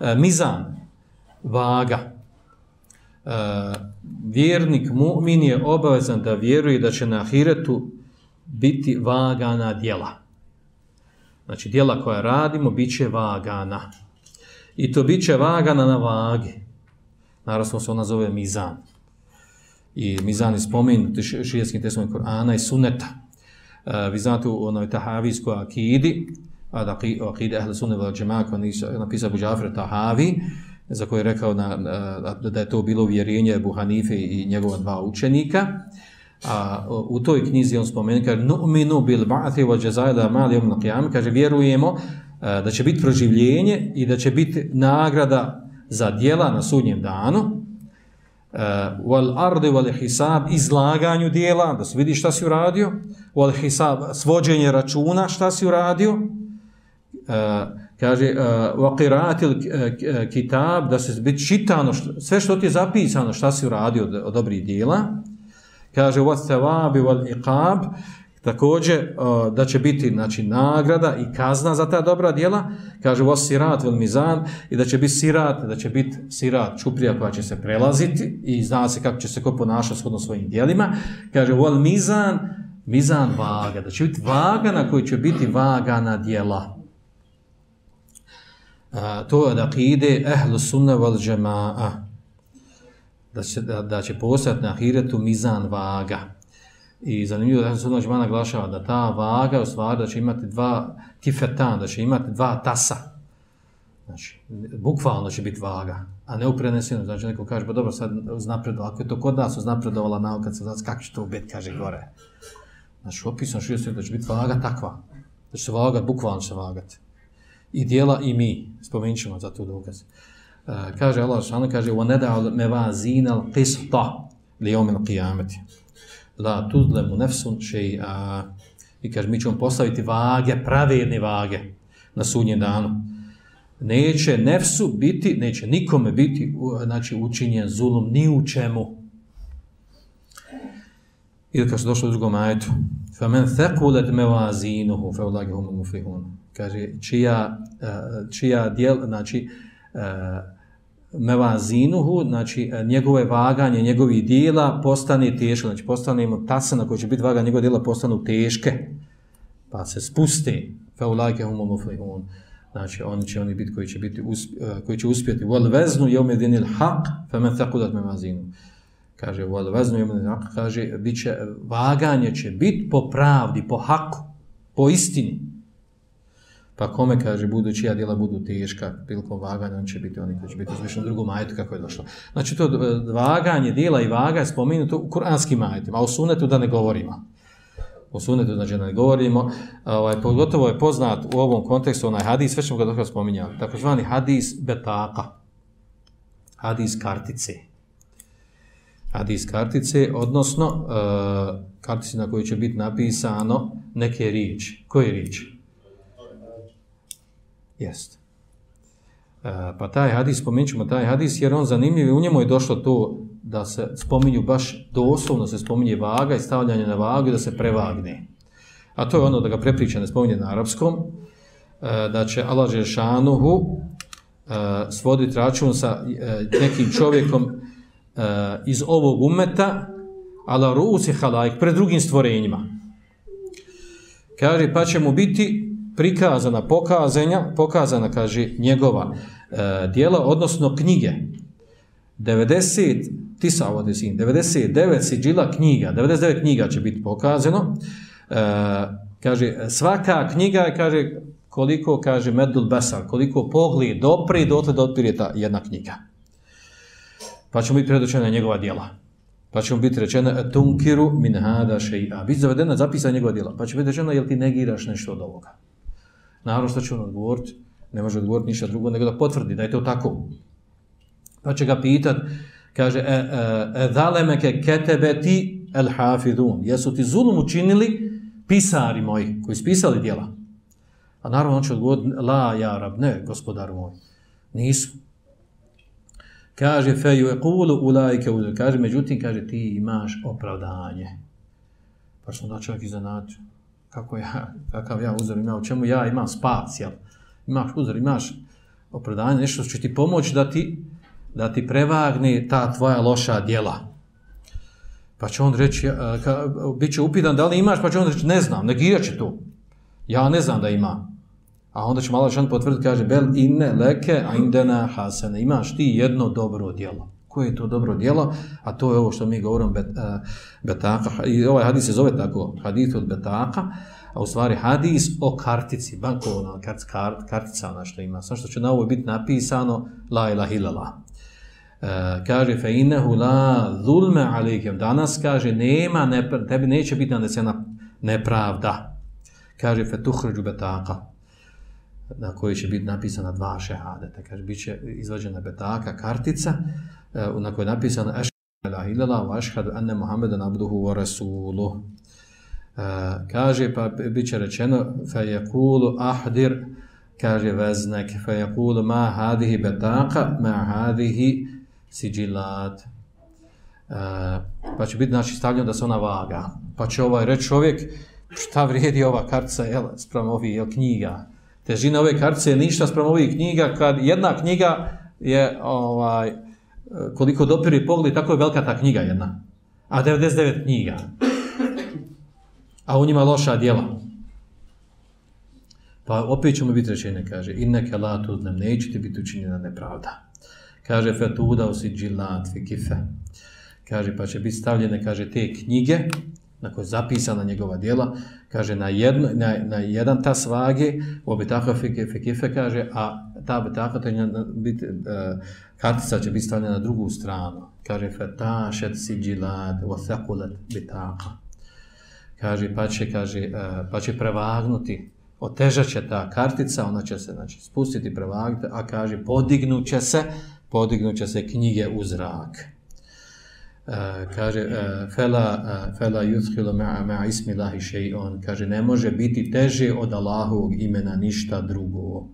Eh, mizan, vaga. E, vjernik, mu'min je obavezan da vjeruje da će na ahiretu biti vagana djela. Znači, djela koja radimo, bit će vagana. I to bit će vagana na vagi. Naravno se ona zove mizan. I mizan je spomenut u šijeskim tesmovim Korana i suneta. Uh, eh, vi znate u onoj tahavijskoj akidi, akide ahle sunne vala džema, koja je napisao Buđafre Tahavi, za koje je rekao na, na, da je to bilo vjerenje Buhanife i njegova dva učenika. A u toj knjizi on spomenu, kaže, nu'minu bil ba'ati wa jazayla mali yawm qiyam, kaže, vjerujemo da će biti proživljenje i da će biti nagrada za djela na sudnjem danu. Wal ardi wal hisab, izlaganju djela, da se vidi šta si uradio. Wal hisab, svođenje računa, šta si uradio Eh, kaže eh, wa eh, kitab da se biti čitano sve što ti je zapisano šta si uradio od, od dobrih djela kaže wa thawabi wal iqab takođe da će biti znači nagrada i kazna za ta dobra djela kaže wasirat wal mizan i da će biti sirat da će biti sirat čuprija koja će se prelaziti i zna se kako će se ko ponašati shodno svojim djelima kaže wal mizan mizan vaga da će biti vaga na kojoj će biti vaga na djela a, to je da akide ehlu sunna val džema'a da će, da, da će postati na ahiretu mizan vaga. I zanimljivo da ehlu sunna džema'a naglašava da ta vaga u stvari da će imati dva kifetan, da će imati dva tasa. Znači bukvalno će biti vaga a ne upreneseno, znači neko kaže pa dobro sad uznapredo, ako je to kod nas uznapredovala nauka, sad kako će to biti, kaže gore. Znači opisano što je da će biti vaga takva. Da će se vagat, bukvalno će se vagati i dijela i mi. Spomenut ćemo za to dokaz. Uh, kaže Allah šanu, kaže وَنَدَعُ مَوَازِينَ الْقِسْطَ لِيَوْمِ الْقِيَامَةِ لَا تُذْلَمُ نَفْسٌ شَيْءَ I kaže, mi ćemo postaviti vage, pravedne vage na sudnje danu. Neće nefsu biti, neće nikome biti znači, učinjen zulum ni u čemu. Ili kad se došlo u drugom ajetu, فَمَنْ ثَقُولَتْ مَوَازِينُهُ فَوْلَاكِ هُمُ الْمُفْلِهُونَ kaže čija e, čija djel znači e, mevazinuhu znači e, njegove vaganje njegovih dijela postane teško znači postane mu tasa na kojoj će biti vaga njegove dijela postanu teške pa se spuste fa ulake hum muflihun znači oni će oni biti koji će biti koji će uspjeti wal veznu yawm dinil haq fa man thaqulat mevazinu kaže wal vezno ibn kaže biće vaganje će bit po pravdi po haku po istini Pa kome kaže, budući ja djela budu teška, prilikom vaganja, on će biti oni koji će biti uzvišen drugom ajetu kako je došlo. Znači to e, vaganje djela i vaga je spomenuto u kuranskim ajetima, a u sunetu da ne govorimo. O sunetu znači da ne govorimo. Ovaj, pogotovo je poznat u ovom kontekstu onaj hadis, sve ćemo ga dobro spominjati, takozvani hadis betaka. Hadis kartice. Hadis kartice, odnosno e, kartice na kojoj će biti napisano neke riječi. Koje riječi? Jest. E, pa taj hadis, spomenut ćemo taj hadis, jer on zanimljiv u njemu je došlo to da se spominju baš doslovno se spominje vaga i stavljanje na vagu da se prevagne. A to je ono da ga prepriča ne spominje na arapskom, e, da će Allah Žešanuhu e, svoditi račun sa e, nekim čovjekom Eh, iz ovog umeta, ala ruci halajk, pred drugim stvorenjima. Kaže, pa će mu biti prikazana, pokazanja, pokazana, kaže, njegova eh, e, dijela, odnosno knjige. 90, tisa ovo 99 siđila knjiga, 99 knjiga će biti pokazano. E, kaže, svaka knjiga je, kaže, koliko, kaže, medul besar, koliko pogled dopri, dotle da ta jedna knjiga. Pa ćemo biti predočena njegova dijela. Pa ćemo biti rečena, tunkiru min hada še'a. Biti zavedena, zapisa njegova dijela. Pa će biti rečena, jel ti negiraš nešto od ovoga? Naravno što će on odgovoriti, ne može odgovoriti ništa drugo, nego da potvrdi da je to tako. Pa će ga pitat, kaže, e, e, e zalemeke ketebeti el hafidun, jesu ti zulum učinili pisari moji koji su pisali djela? A naravno on će odgovoriti, la ja rab, ne, gospodar moj, nisu. Kaže, feju e kulu ulajke uzor, kaže, međutim, kaže, ti imaš opravdanje. Pa što da čovjek iznenađu. kako ja, kakav ja uzor imam, u čemu ja imam spas, jel? Imaš uzor, imaš opravdanje, nešto što će ti pomoći da ti, da ti prevagne ta tvoja loša djela. Pa će on reći, e, ka, bit će upitan da li imaš, pa će on reći, ne znam, negirat će to. Ja ne znam da ima. A onda će malo šan potvrditi, kaže, bel inne leke, a indena hasene, imaš ti jedno dobro djelo. Koje je to dobro djelo? A to je ovo što mi govorimo bet, e, uh, betaka. I ovaj hadis se zove tako, hadis od betaka, a u stvari hadis o kartici, bankovna kart, kart, kartica ona što ima. Samo što će na ovo biti napisano, la ilaha illallah. Uh, kaže fe innehu la zulme alikem danas kaže nema ne, tebi neće biti nanesena nepravda kaže fe tuhređu betaka na kojoj će biti napisana dva šehadeta kaže bit će izvađena betaka kartica e, na kojoj je napisano la ilala wa ashhadu anna Muhammeden abduhu wa rasuluh e, kaže pa bit će rečeno fa yaqulu ahdir kaže veznek fa yaqulu ma hadihi betaka ma hadihi siđilat. E, pa će biti znači stavljeno da se ona vaga. Pa će ovaj reći čovjek šta vrijedi ova kartica jel, sprem ovih jel, knjiga. Težina ove kartice je ništa sprem ovih knjiga kad jedna knjiga je ovaj koliko dopiri pogled, tako je velika ta knjiga jedna. A 99 knjiga. A u njima loša djela. Pa opet ćemo biti rečene, kaže, inneke la tudlem, neće ti biti učinjena nepravda. Kaže fetuda usiđilat fi kife. Kaže pa će biti stavljene kaže te knjige na koje je zapisana njegova djela, kaže na, jedno, na, na jedan ta svage, u obitaka fekife kaže, a ta obitaka to će biti, e, kartica će biti stavljena na drugu stranu. Kaže feta siđilad, siđilat wa thakulat bitaka. Kaže pa će, kaže, e, pa će prevagnuti otežat će ta kartica, ona će se znači, spustiti, prevagnuti, a kaže, podignut će se, podignuće se knjige u zrak. Eh, kaže eh, fela eh, fela yudkhilu ma'a ma'a ismi Allahi shay'un kaže ne može biti teže od Allahovog imena ništa drugo.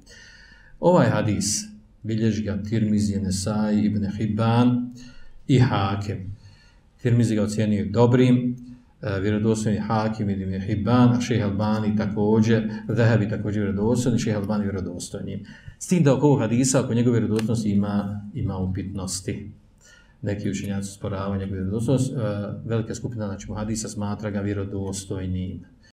Ovaj hadis bilježi ga Tirmizi, Nesai, Ibn Hibban i Hakim. Tirmizi ga ocjenio dobrim, vjerodostojni Hakim i Ibn Hibban, a Šejh Albani također, Zahabi također vjerodostojni, Šejh Albani vjerodostojni. S tim da oko ovog hadisa, oko njegove vjerodostojnosti ima, ima upitnosti. Neki učenjaci sporavanja njegove vjerodostojnosti. E, velika skupina znači, muhadisa smatra ga vjerodostojnim.